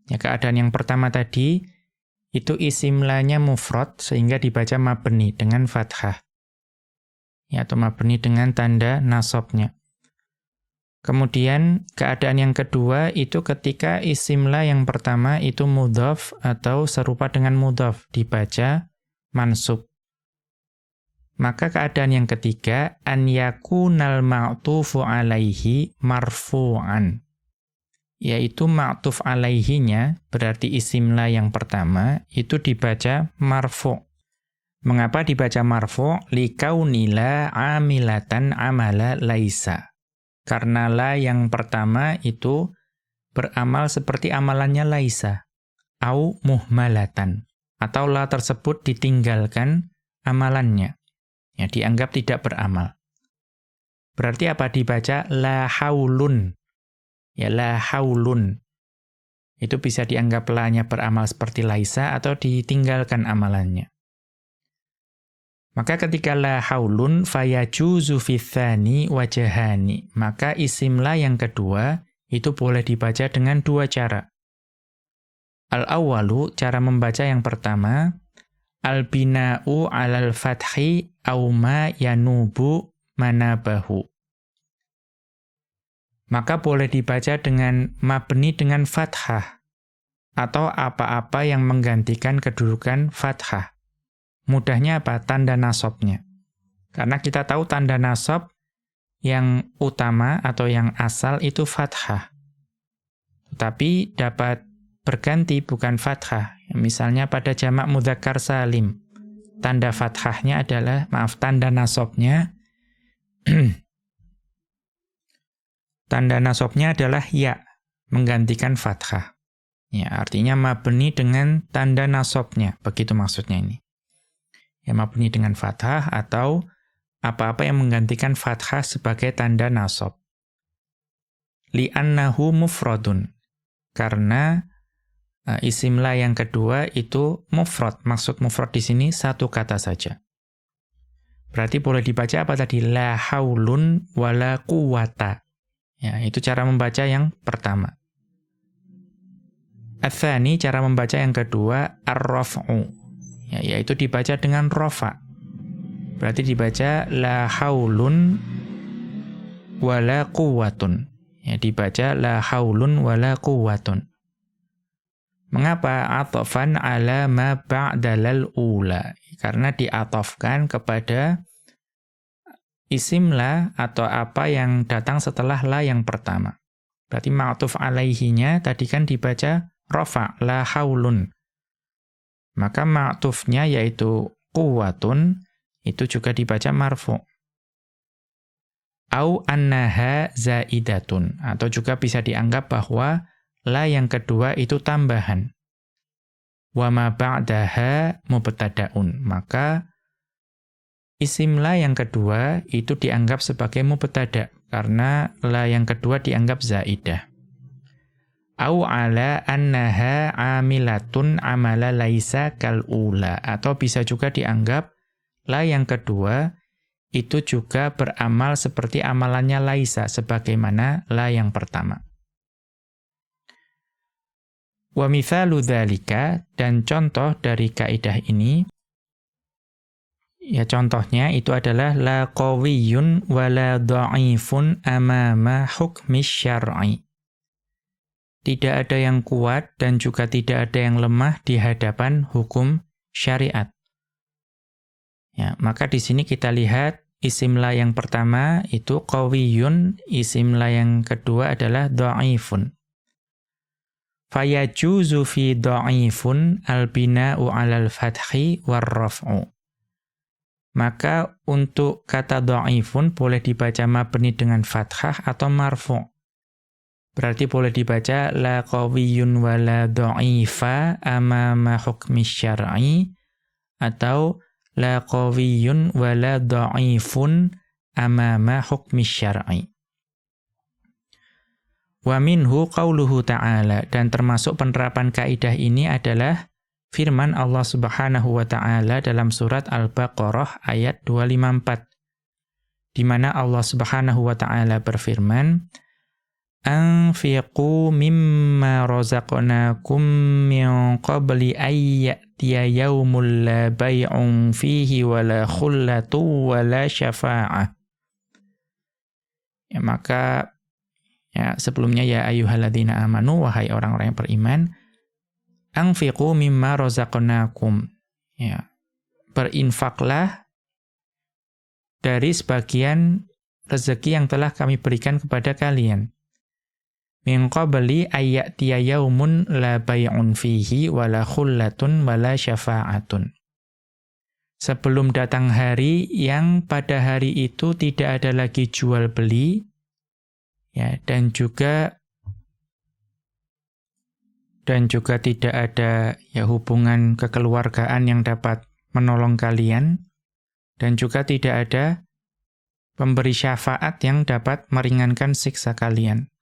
Speaker 1: Ya keadaan yang pertama tadi itu isimlanya mufrad sehingga dibaca mabni dengan fathah. Ya, atau mabni dengan tanda nasabnya. Kemudian keadaan yang kedua itu ketika isimla yang pertama itu mudhaf atau serupa dengan mudhaf dibaca mansub. Maka keadaan yang ketiga an yakunal ma'tufu alaihi marfu'an yaitu ma'tuf alaihinya, berarti isimla yang pertama, itu dibaca marfu. Mengapa dibaca marfu? Likaunila amilatan amala laisa. Karena la yang pertama itu beramal seperti amalannya laisa. Au muhmalatan. Atau la tersebut ditinggalkan amalannya. Ya, dianggap tidak beramal. Berarti apa dibaca la haulun. Ya la haulun. Itu bisa dianggap la-nya beramal seperti laisa atau ditinggalkan amalannya. Maka ketika la haulun fayajuzu fithani wajahani, maka isim la yang kedua itu boleh dibaca dengan dua cara. Al-awwalu, cara membaca yang pertama, al-bina'u alal fathi au ma yanubu manabahu. Maka boleh dibaca dengan mabni dengan fathah atau apa-apa yang menggantikan kedudukan fathah. Mudahnya apa? Tanda nasobnya. Karena kita tahu tanda nasob yang utama atau yang asal itu fathah. Tapi dapat berganti bukan fathah. Misalnya pada jamak mudzakkar salim. Tanda fathahnya adalah, maaf, tanda nasobnya. tanda nasobnya adalah ya, menggantikan fathah. Ya, artinya mabni dengan tanda nasobnya. Begitu maksudnya ini yang mabni dengan fathah atau apa-apa yang menggantikan fathah sebagai tanda nasab. Li'annahu mufradun. Karena uh, isim la yang kedua itu mufrad. Maksud mufrad di sini satu kata saja. Berarti boleh dibaca apa tadi? La haulun wala quwata. Ya, itu cara membaca yang pertama. Athani, cara membaca yang kedua, ar-raf'u ya, yaitu dibaca dengan rofa. Berarti dibaca la haulun wala quwwatun. Ya, dibaca la haulun wala quwwatun. Mengapa atofan ala ma ba'dalal ula? Karena diatofkan kepada isim la atau apa yang datang setelah la yang pertama. Berarti ma'tuf alaihinya tadi kan dibaca rofa, la haulun. Maka ma'tufnya yaitu kuwatun, itu juga dibaca marfu. Au annaha zaidatun. Atau juga bisa dianggap bahwa la yang kedua itu tambahan. Wa ma ba'daha mubtada'un. Maka isim la yang kedua itu dianggap sebagai mubtada' karena la yang kedua dianggap zaidah au ala annaha amilatun amala laisa kal ula atau bisa juga dianggap la yang kedua itu juga beramal seperti amalannya laisa sebagaimana la yang pertama. Wa mithalu dzalika dan contoh dari kaidah ini ya contohnya itu adalah la qawiyyun wa la dha'ifun amama hukmi syar'i tidak ada yang kuat dan juga tidak ada yang lemah di hadapan hukum syariat. Ya, maka di sini kita lihat isim la yang pertama itu qawiyun, isim la yang kedua adalah dha'ifun. Fayajuzu fi dha'ifun al-bina'u 'alal fathi war-raf'u. Maka untuk kata dha'ifun boleh dibaca mabni dengan fathah atau marfu'. Berarti boleh dibaca la qawiyyun wa la dha'ifa amama hukmi syar'i atau la qawiyyun wa la dha'ifun amama hukmi syar'i. Wa minhu qauluhu ta'ala dan termasuk penerapan kaidah ini adalah firman Allah Subhanahu wa taala dalam surat Al-Baqarah ayat 254 di mana Allah Subhanahu wa taala berfirman Anfiqu mimma razaqnakum min qabli ayyatiya yawmul la bay'un fihi wala khullatu wala syafa'ah. Ya, maka ya sebelumnya ya ayyuhalladzina amanu wahai orang-orang yang beriman anfiqu mimma razaqnakum. Ya. Berinfaklah dari sebagian rezeki yang telah kami berikan kepada kalian min qabli ayyatiya yaumun la bay'un fihi wala khullatun wala syafa'atun. Sebelum datang hari yang pada hari itu tidak ada lagi jual beli ya dan juga dan juga tidak ada ya hubungan kekeluargaan yang dapat menolong kalian dan juga tidak ada pemberi syafaat yang dapat meringankan siksa kalian.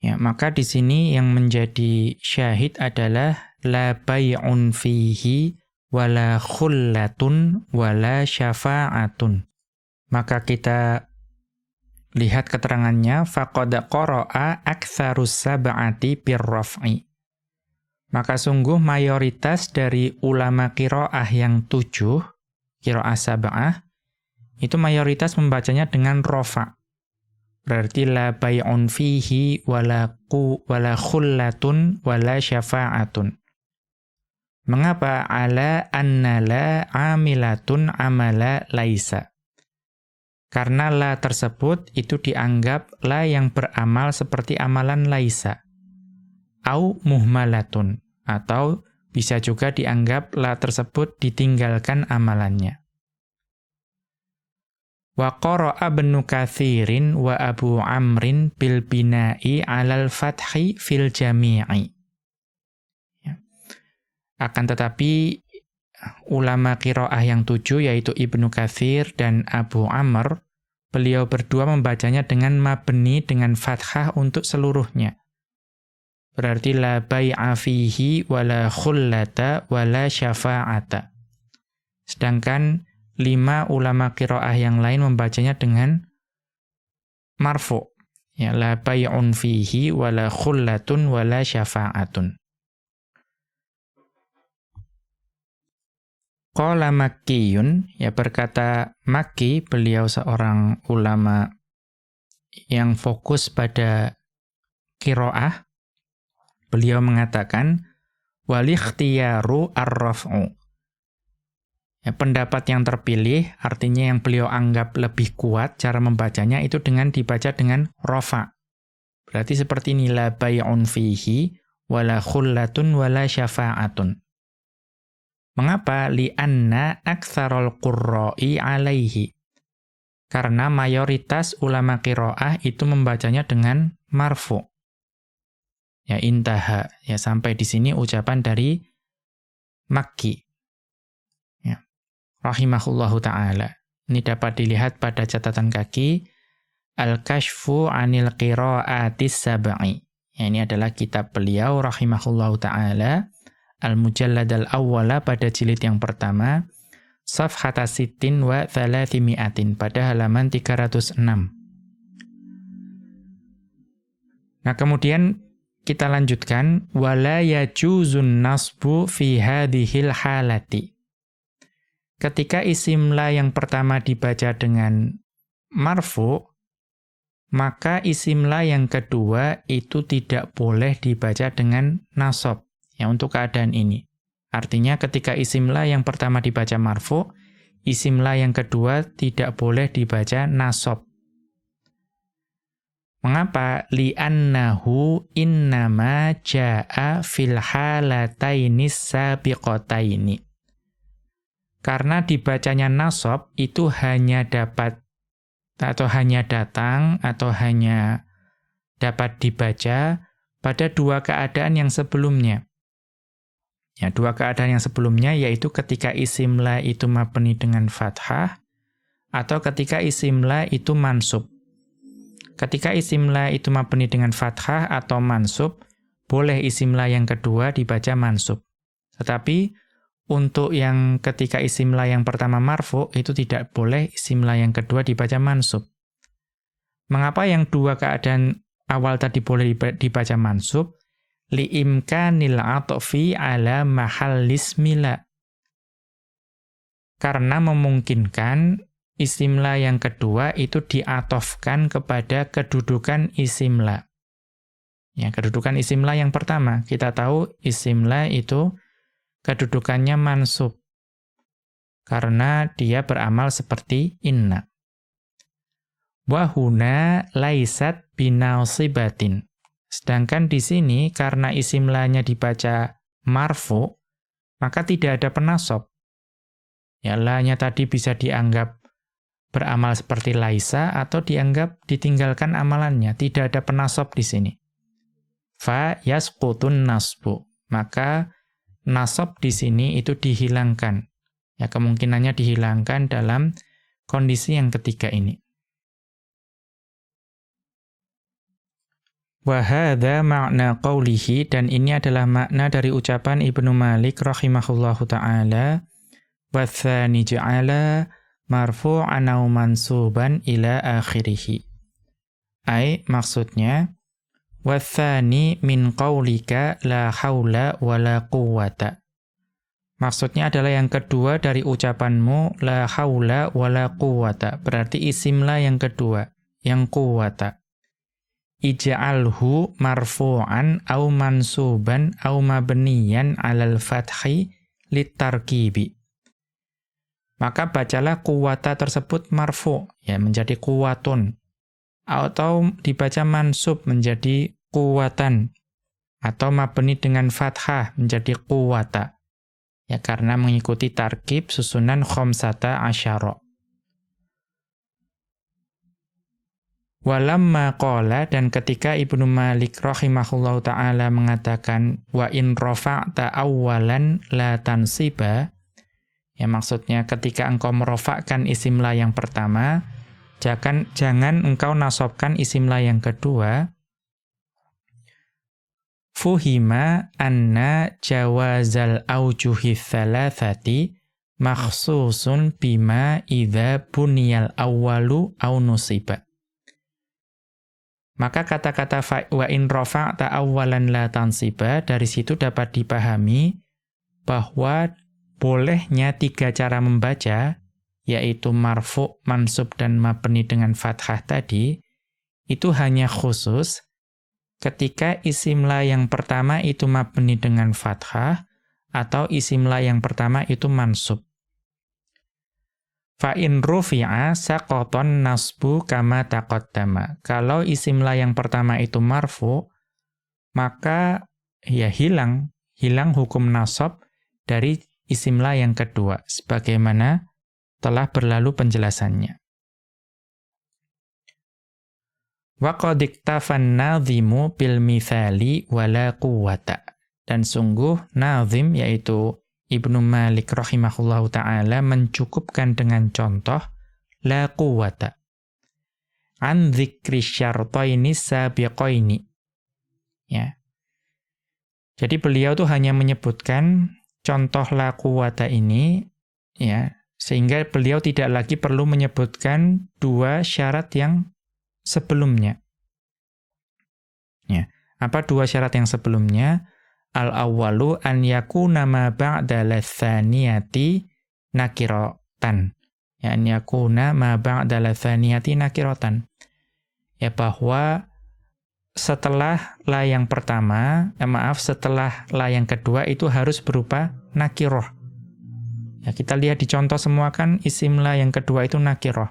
Speaker 1: Ya, maka di sini yang menjadi syahid adalah la bai'un fihi wala khullatun wala syafa'atun. Maka kita lihat keterangannya faqad qara'a aktsarus sab'ati birraf'i. Maka sungguh mayoritas dari ulama qiraah yang tujuh, qiraah sab'ah, itu mayoritas membacanya dengan rofa. Berarti la bay'un fihi wala qu wala khullatun wala syafa'atun. Mengapa ala anna la amilatun amala laisa? Karena la tersebut itu dianggap la yang beramal seperti amalan laisa. Au muhmalatun atau bisa juga dianggap la tersebut ditinggalkan amalannya. Wa qara'a Ibnu Katsirin wa Abu Amrin bil bina'i 'alal fathi fil jami'i. Ya. Akan tetapi ulama qiraah yang tujuh yaitu Ibnu Katsir dan Abu Amr, beliau berdua membacanya dengan mabni dengan fathah untuk seluruhnya. Berarti la bai'a fihi wala khullata wala syafa'ata. Sedangkan lima ulama kiroah yang lain membacanya dengan marfu. Ya, la bay'un fihi wala khullatun wala syafa'atun. Qala Makkiyun, ya berkata Makki, beliau seorang ulama yang fokus pada kiroah. Beliau mengatakan, walikhtiyaru ar-raf'u. Ya, pendapat yang terpilih, artinya yang beliau anggap lebih kuat cara membacanya itu dengan dibaca dengan rofa. Berarti seperti ini, la bay'un fihi, wala khullatun, wala syafa'atun. Mengapa? Lianna aktsarul qurra'i alaihi. Karena mayoritas ulama kiroah itu membacanya dengan marfu. Ya intaha. Ya sampai di sini ucapan dari Makki rahimahullahu taala. Ini dapat dilihat pada catatan kaki Al-Kashfu 'anil Qira'atis Sab'i. Ya, ini adalah kitab beliau rahimahullahu taala Al-Mujallad al-Awwala pada jilid yang pertama Safhata sittin wa thalathimi'atin pada halaman 306. Nah, kemudian kita lanjutkan wala yajuzun nasbu fi hadhil halati ketika isimla yang pertama dibaca dengan marfu, maka isimla yang kedua itu tidak boleh dibaca dengan nasob. Ya, untuk keadaan ini. Artinya ketika isimla yang pertama dibaca marfu, isimla yang kedua tidak boleh dibaca nasob. Mengapa? Li'annahu innama ja'a fil halatainis sabiqataini. Karena dibacanya nasab itu hanya dapat atau hanya datang atau hanya dapat dibaca pada dua keadaan yang sebelumnya. Ya, dua keadaan yang sebelumnya yaitu ketika isimla itu mabni dengan fathah atau ketika isimla itu mansub. Ketika isimla itu mabni dengan fathah atau mansub, boleh isimla yang kedua dibaca mansub. Tetapi untuk yang ketika isimla yang pertama marfu, itu tidak boleh isimla yang kedua dibaca mansub. Mengapa yang dua keadaan awal tadi boleh dibaca mansub? Li'imkanil atofi ala mahallismila. Karena memungkinkan isimla yang kedua itu diatofkan kepada kedudukan isimla. Ya, kedudukan isimla yang pertama. Kita tahu isimla itu kedudukannya mansub. Karena dia beramal seperti inna. Wahuna laisat binausibatin. Sedangkan di sini karena isim lanya dibaca marfu, maka tidak ada penasob. Ya lanya tadi bisa dianggap beramal seperti laisa atau dianggap ditinggalkan amalannya, tidak ada penasob di sini. Fa yasqutun nasbu. Maka nasab di sini itu dihilangkan. Ya kemungkinannya dihilangkan dalam kondisi yang ketiga ini. Wahada makna qawlihi dan ini adalah makna dari ucapan Ibnu Malik rahimahullahu taala wathani ja'ala marfu'an aw mansuban ila akhirih. Ai maksudnya wathani min qawlika la haula wala quwwata. Maksudnya adalah yang kedua dari ucapanmu la haula wala quwwata. Berarti isimlah yang kedua, yang quwwata ij'alhu marfu'an au mansuban au mabniyan 'alal fathi litarkibi. Maka bacalah kuwata tersebut marfu, ya menjadi kuwatun. Atau dibaca mansub menjadi kuwatan. Atau mabni dengan fathah menjadi kuwata. Ya karena mengikuti tarkib susunan khomsata asyara. Walamma qala dan ketika Ibnu Malik rahimahullahu taala mengatakan wa in rafa'ta awwalan la tansiba ya maksudnya ketika engkau merofakkan isimla yang pertama jangan jangan engkau nasobkan isimla yang kedua. Fuhima anna jawazal aujuhi thalathati makhsusun bima idza buniyal awwalu au nusiba. Maka kata-kata wa in rafa'ta awwalan la tansiba dari situ dapat dipahami bahwa bolehnya tiga cara membaca yaitu marfu, mansub dan mabni dengan fathah tadi itu hanya khusus ketika isimla yang pertama itu mabni dengan fathah atau isimla yang pertama itu mansub. Fa in rufi'a saqaton nasbu kama taqaddama. Kalau isimlah yang pertama itu marfu, maka ya hilang, hilang hukum nasab dari isimlah yang kedua sebagaimana telah berlalu penjelasannya. Wa qad iktafan nadhimu bil mithali wala quwwata. Dan sungguh nazim yaitu Ibnu Malik rahimahullahu taala mencukupkan dengan contoh la quwata an dzikri syartaini sabiqaini ya jadi beliau tuh hanya menyebutkan contoh la quwata ini ya sehingga beliau tidak lagi perlu menyebutkan dua syarat yang sebelumnya ya apa dua syarat yang sebelumnya Al-awwalu an yakuna ma ba'da lathaniyati nakiratan. Ya, an yakuna ma ba'da lathaniyati nakiratan. Ya, bahwa setelah la yang pertama, eh, maaf, setelah la yang kedua itu harus berupa nakiroh. Ya, kita lihat di contoh semua kan isim la yang kedua itu nakiroh.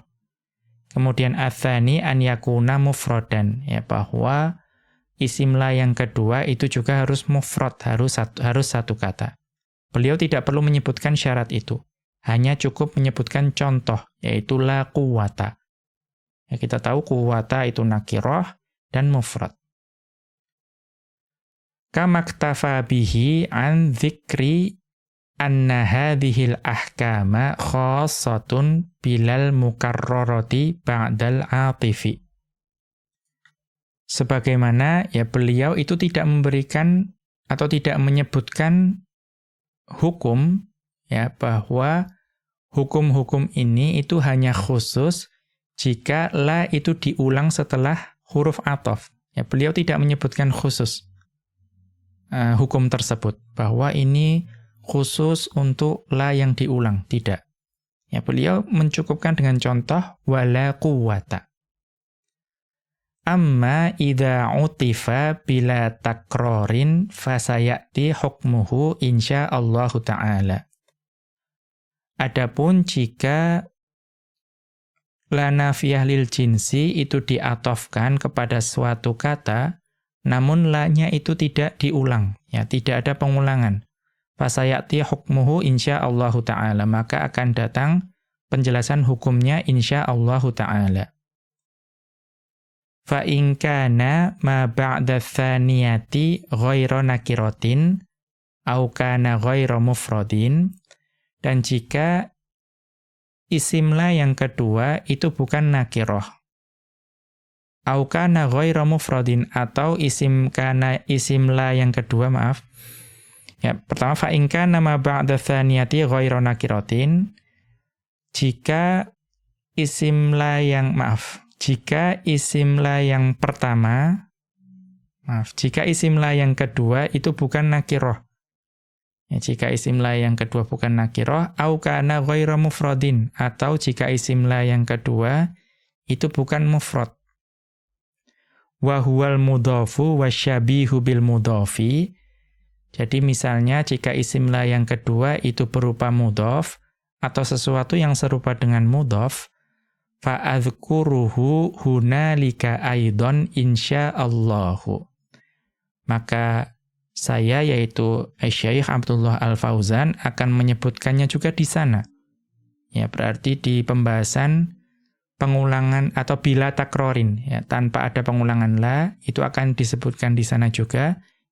Speaker 1: Kemudian athani an yakuna mufrodan. Ya, bahwa isimla yang kedua itu juga harus mufrad, harus satu, harus satu kata. Beliau tidak perlu menyebutkan syarat itu. Hanya cukup menyebutkan contoh, yaitu la quwata. Ya, kita tahu quwata itu nakiroh dan mufrad. Kamaktafa bihi an dzikri anna hadhil ahkama khassatun bilal mukarrarati ba'dal atifi sebagaimana ya beliau itu tidak memberikan atau tidak menyebutkan hukum ya bahwa hukum-hukum ini itu hanya khusus jika la itu diulang setelah huruf atof. Ya, beliau tidak menyebutkan khusus uh, hukum tersebut bahwa ini khusus untuk la yang diulang, tidak. Ya, beliau mencukupkan dengan contoh wala quwata. Amma idza utifa bila takrorin fasayati hukmuhu Allah ta'ala. Adapun jika la nafiyah lil jinsi itu diatofkan kepada suatu kata, namun la-nya itu tidak diulang, ya tidak ada pengulangan. Fasayati hukmuhu Allah ta'ala, maka akan datang penjelasan hukumnya insya Allah Ta'ala. Fa in kana ma ba'da tsaniyati ghairu nakiratin au kana ghairu mufradin dan jika isimla yang kedua itu bukan nakiroh. Au kana ghairu mufradin atau isim kana isimla yang kedua maaf ya pertama fa in kana ma ba'da tsaniyati ghairu nakiratin jika isimla yang maaf jika isimla yang pertama, maaf, jika isimla yang kedua itu bukan nakiroh. Ya, jika isimla yang kedua bukan nakiroh, au kana ghairu mufradin, atau jika isimla yang kedua itu bukan mufrad. Wa huwal mudhafu wasyabihu bil mudhafi. Jadi misalnya jika isimla yang kedua itu berupa mudhaf atau sesuatu yang serupa dengan mudhaf, fa'adhkuruhu hunalika aidon insyaallahu. Maka saya yaitu Syekh Abdullah Al-Fauzan akan menyebutkannya juga di sana. Ya, berarti di pembahasan pengulangan atau bila takrorin ya, tanpa ada pengulangan la itu akan disebutkan di sana juga